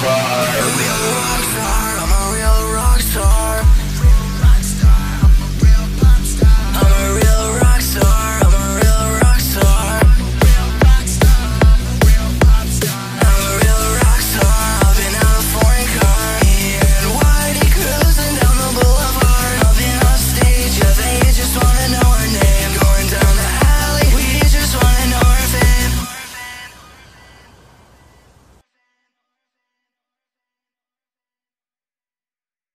goodbye